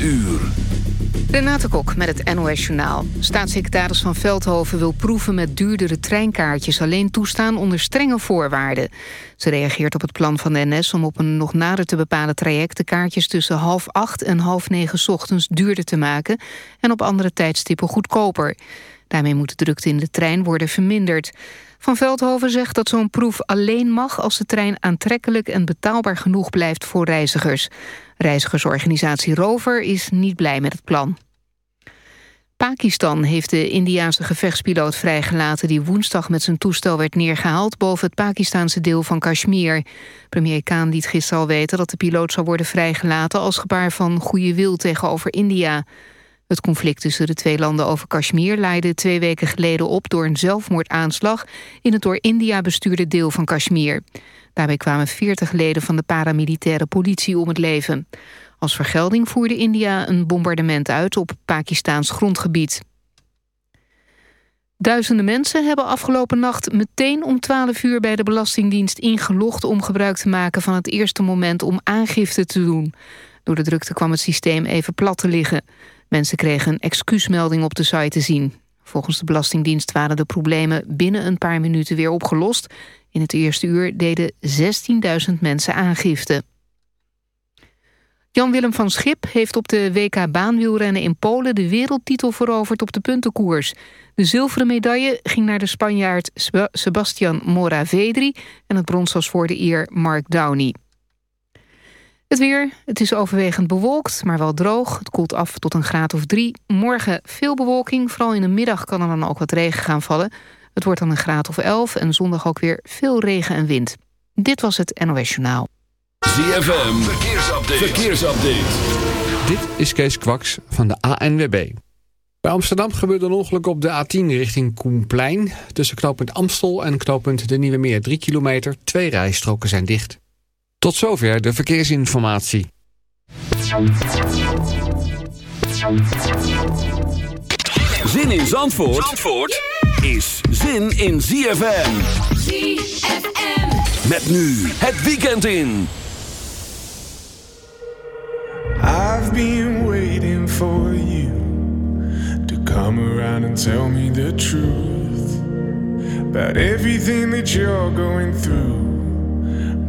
uur. Renate Kok met het NOS Journaal. Staatssecretaris van Veldhoven wil proeven met duurdere treinkaartjes... alleen toestaan onder strenge voorwaarden. Ze reageert op het plan van de NS om op een nog nader te bepalen traject... de kaartjes tussen half acht en half negen ochtends duurder te maken... en op andere tijdstippen goedkoper. Daarmee moet de drukte in de trein worden verminderd. Van Veldhoven zegt dat zo'n proef alleen mag... als de trein aantrekkelijk en betaalbaar genoeg blijft voor reizigers. Reizigersorganisatie Rover is niet blij met het plan. Pakistan heeft de Indiaanse gevechtspiloot vrijgelaten... die woensdag met zijn toestel werd neergehaald... boven het Pakistanse deel van Kashmir. Premier Khan liet gisteren al weten dat de piloot zal worden vrijgelaten... als gebaar van goede wil tegenover India. Het conflict tussen de twee landen over Kashmir leidde twee weken geleden op door een zelfmoordaanslag in het door India bestuurde deel van Kashmir. Daarbij kwamen 40 leden van de paramilitaire politie om het leven. Als vergelding voerde India een bombardement uit op Pakistaans grondgebied. Duizenden mensen hebben afgelopen nacht meteen om 12 uur bij de Belastingdienst ingelogd om gebruik te maken van het eerste moment om aangifte te doen. Door de drukte kwam het systeem even plat te liggen. Mensen kregen een excuusmelding op de site te zien. Volgens de Belastingdienst waren de problemen binnen een paar minuten weer opgelost. In het eerste uur deden 16.000 mensen aangifte. Jan-Willem van Schip heeft op de WK baanwielrennen in Polen... de wereldtitel veroverd op de puntenkoers. De zilveren medaille ging naar de Spanjaard Sebastian Moravedri... en het brons was voor de eer Mark Downey. Het weer, het is overwegend bewolkt, maar wel droog. Het koelt af tot een graad of drie. Morgen veel bewolking, vooral in de middag kan er dan ook wat regen gaan vallen. Het wordt dan een graad of elf en zondag ook weer veel regen en wind. Dit was het NOS Journaal. ZFM, verkeersupdate. verkeersupdate. Dit is Kees Kwaks van de ANWB. Bij Amsterdam gebeurde een ongeluk op de A10 richting Koenplein. Tussen knooppunt Amstel en knooppunt De Nieuwe Meer 3 kilometer. Twee rijstroken zijn dicht. Tot zover de verkeersinformatie. Zin in Zandvoort, Zandvoort is zin in ZFM. ZFM. Met nu het weekend in. I've been waiting for you to come around and tell me the truth about everything that you're going through.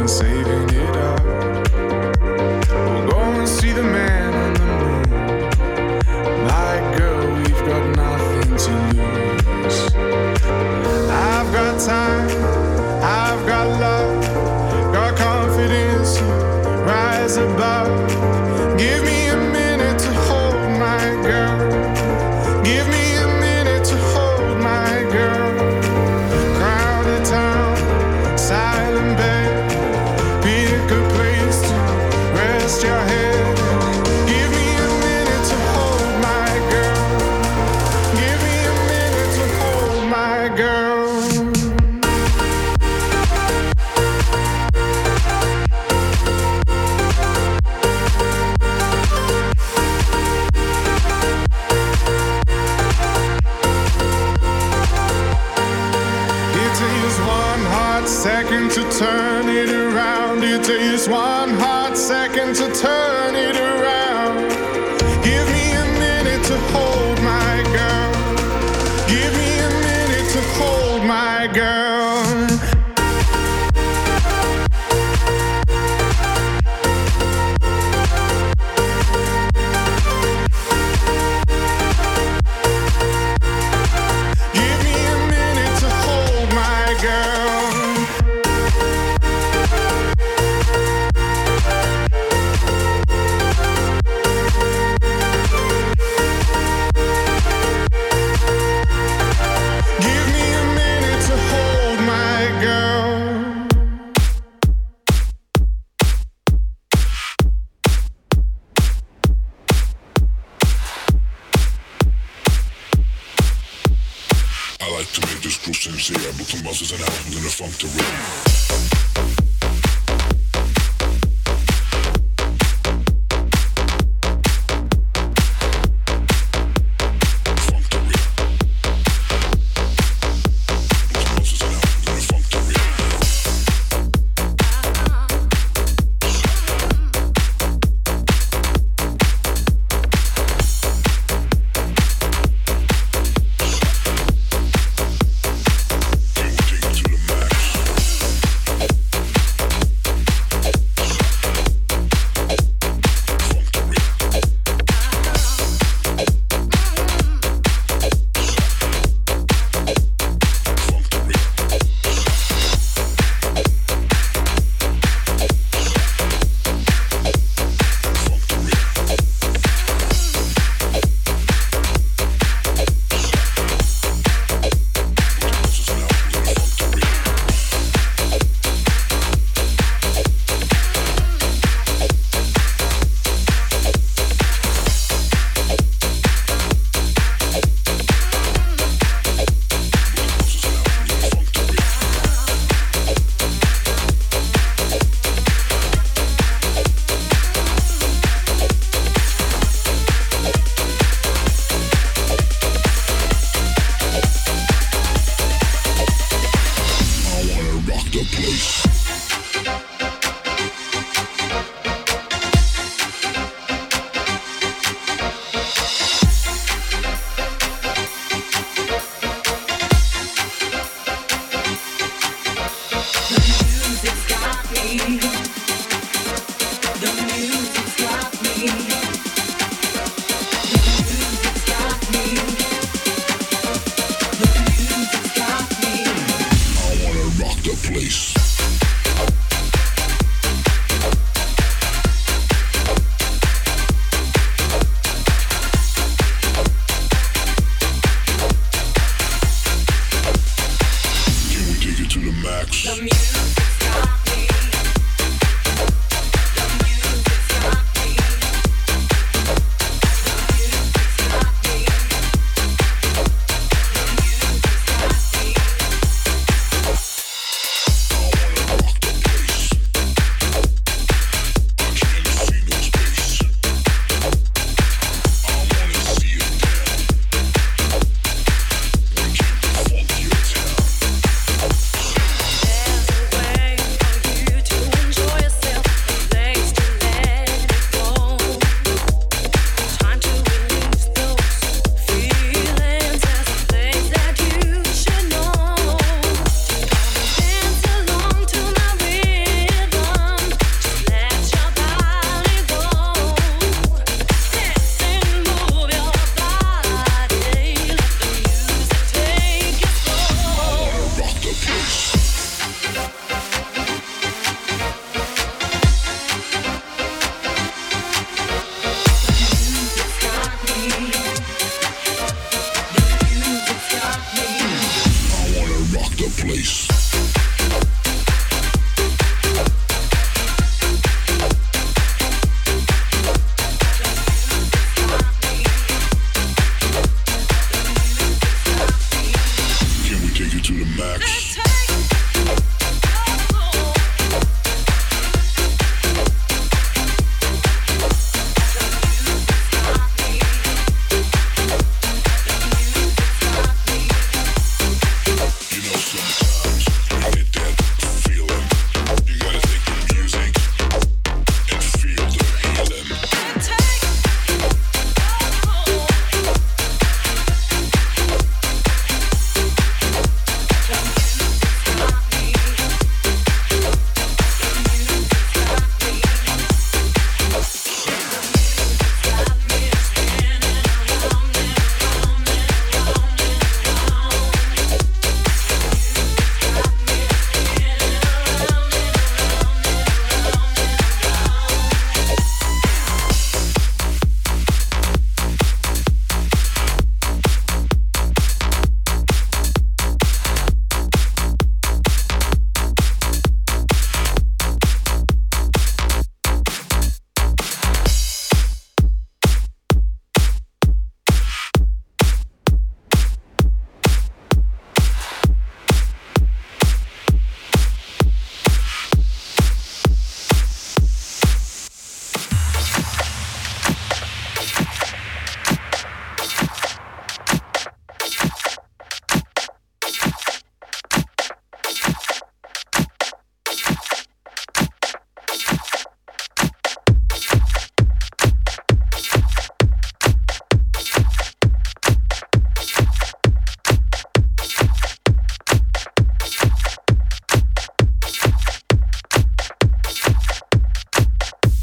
and say to make this groove sincere. Blue masses and albums in the funk to rhythm. You. Back.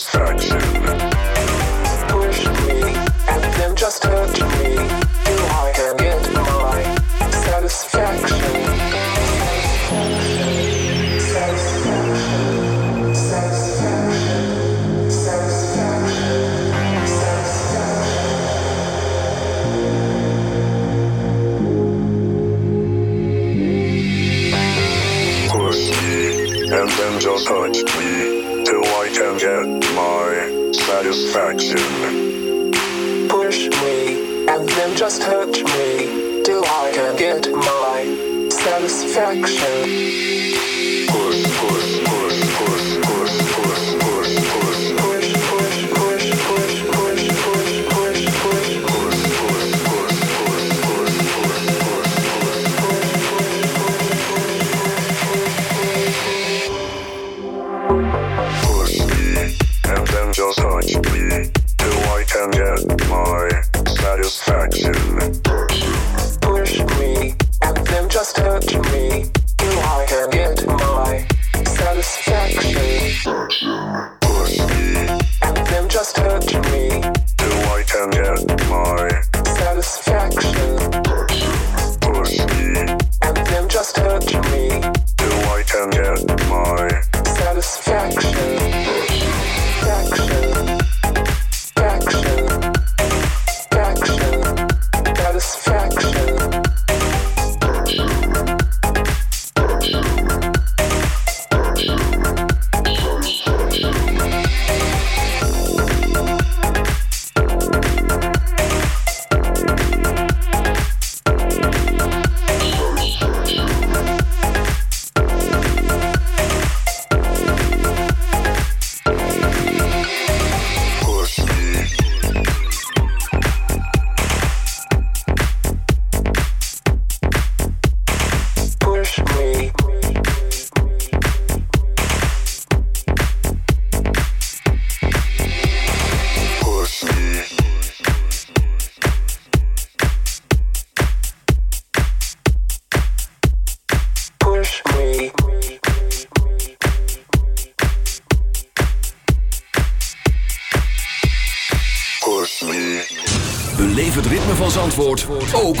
Stop.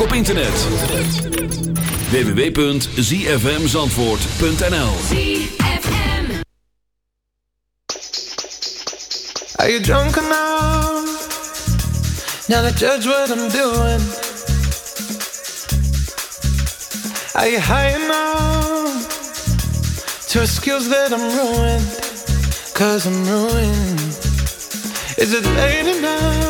op internet. www.zfmzandvoort.nl Are you drunk enough? Now to judge what I'm doing Are you high enough? To excuse that I'm ruined Cause I'm ruined Is it late enough?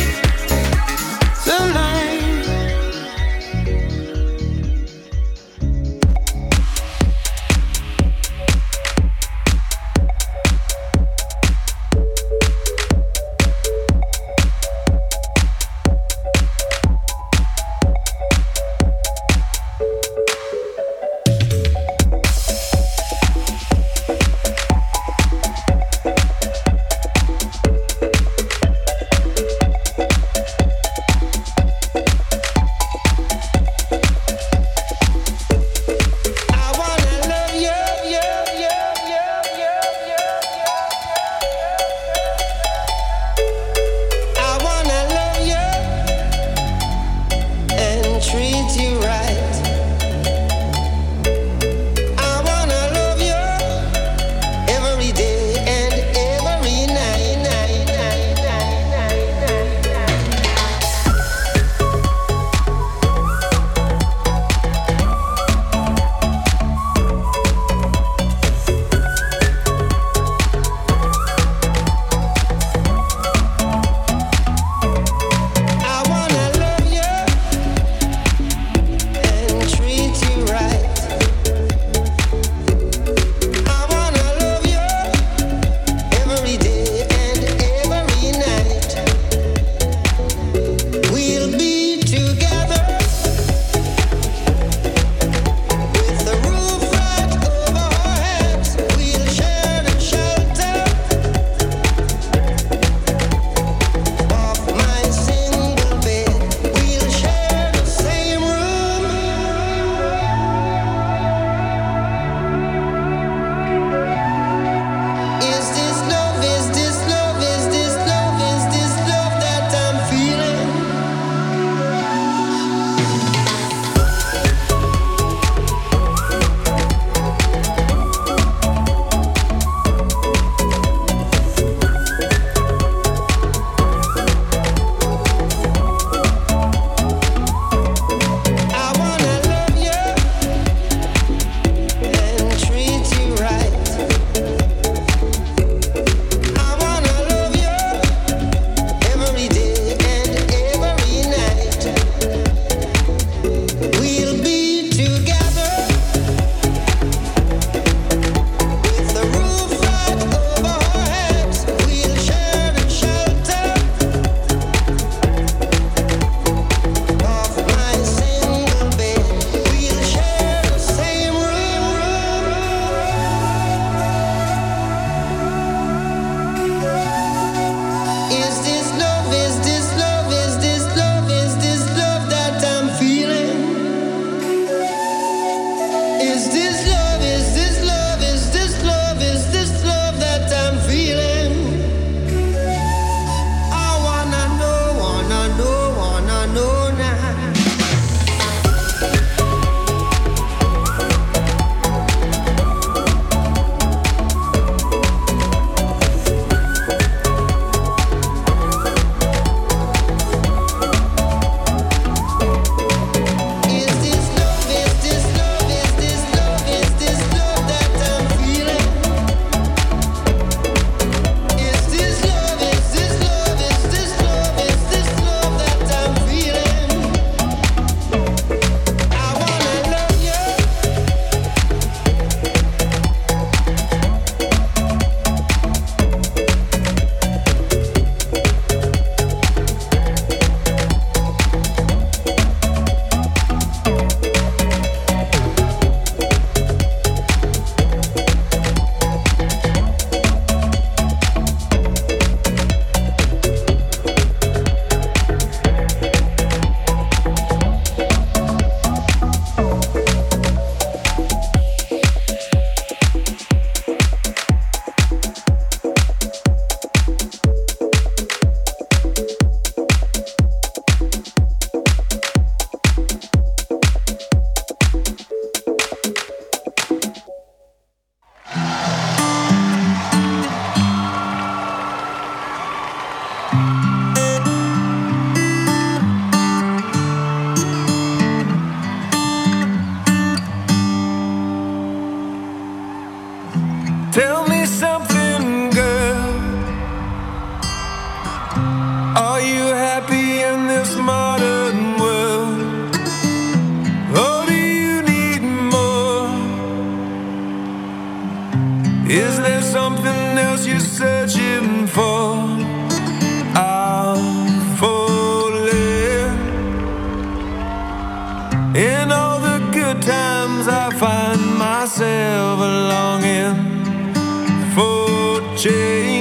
te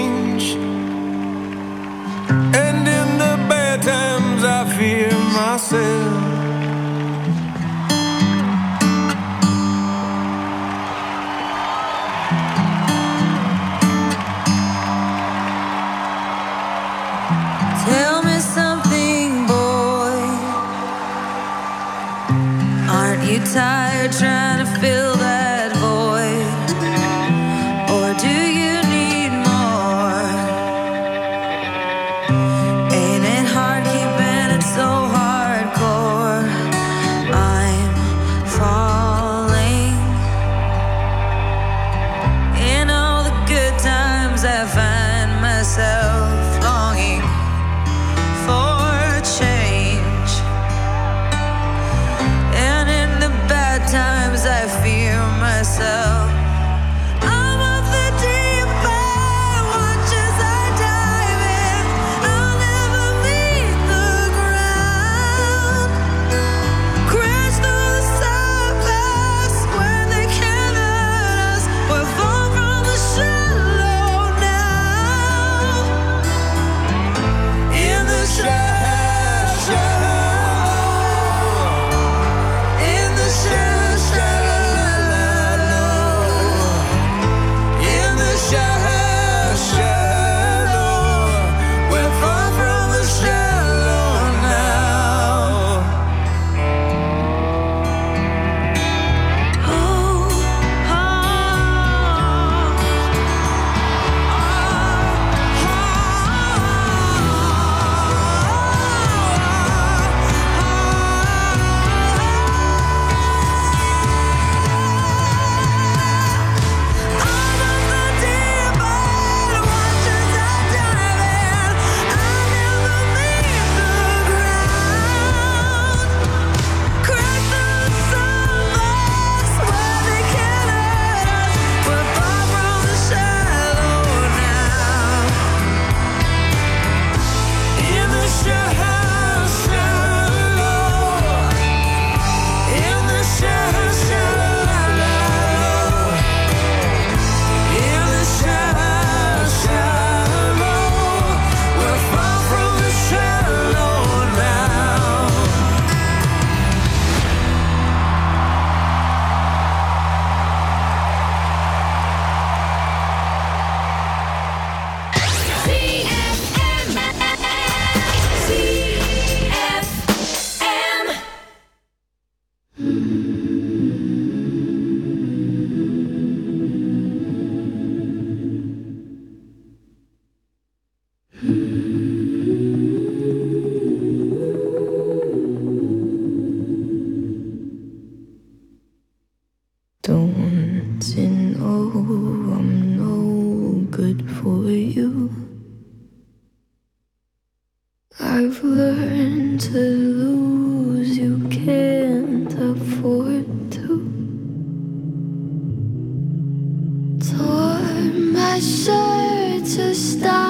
Sure to stop.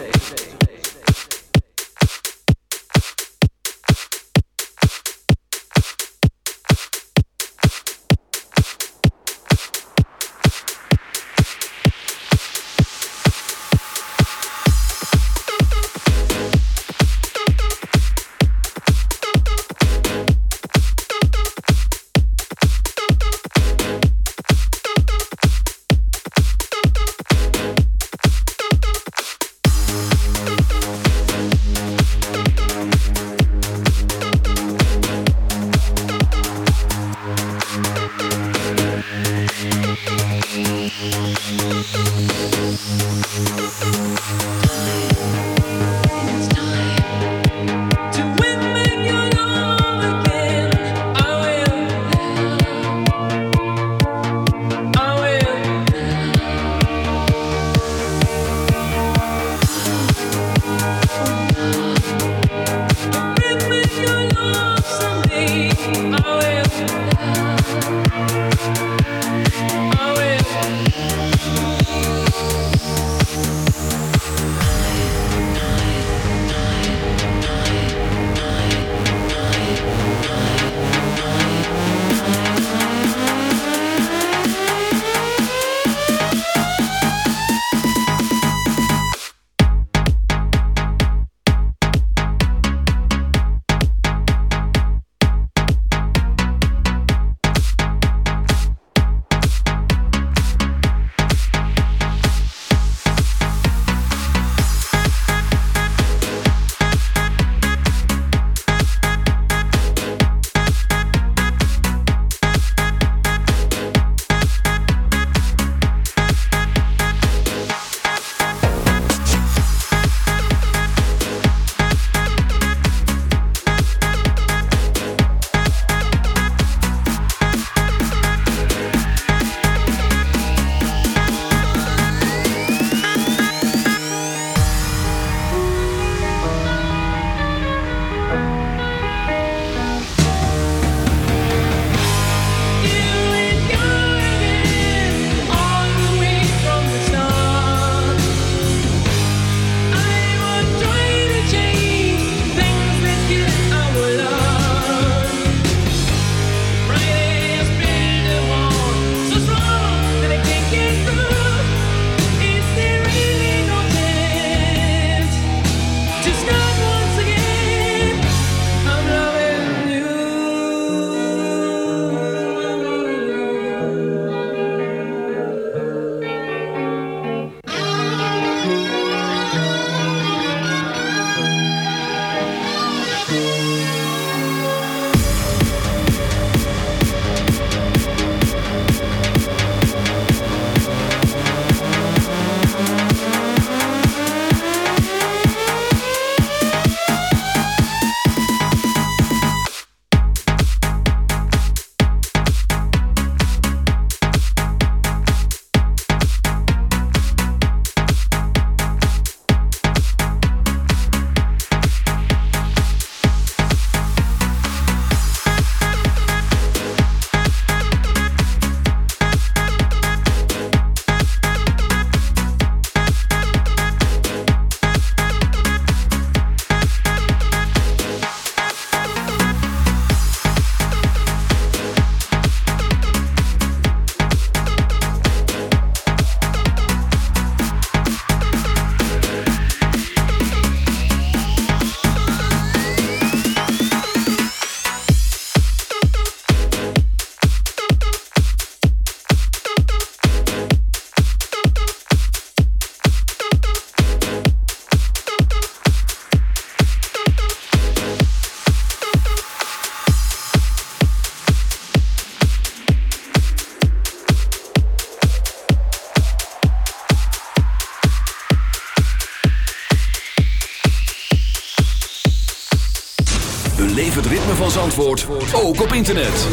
ook op internet.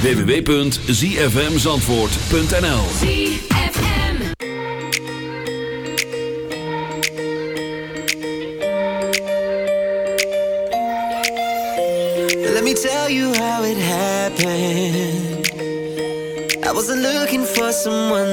www.zfmzandvoort.nl Let me tell you how it happened. I wasn't looking for someone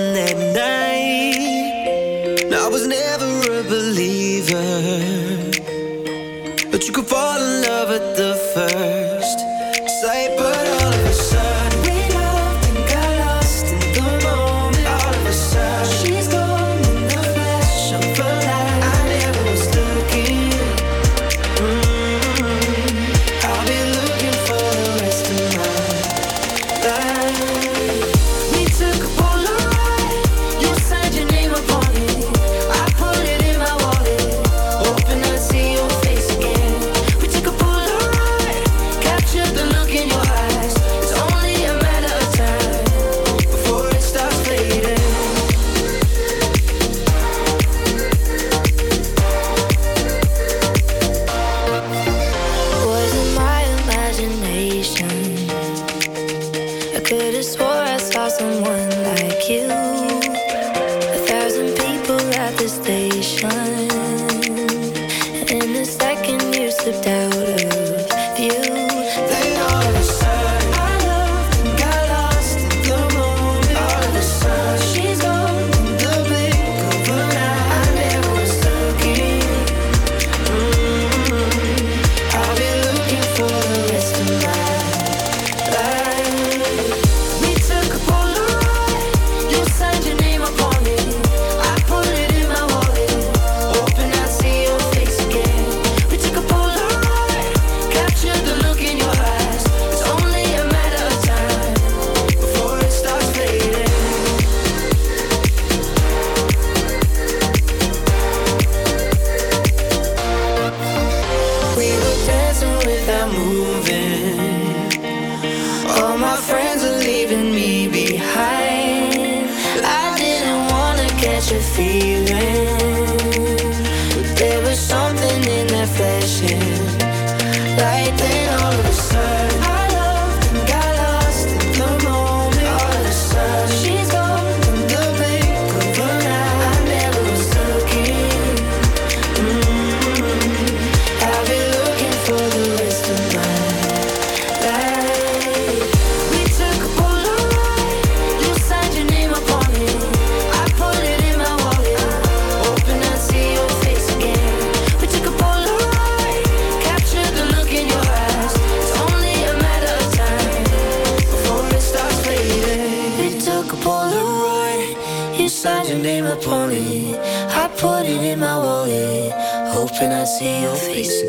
see your face again.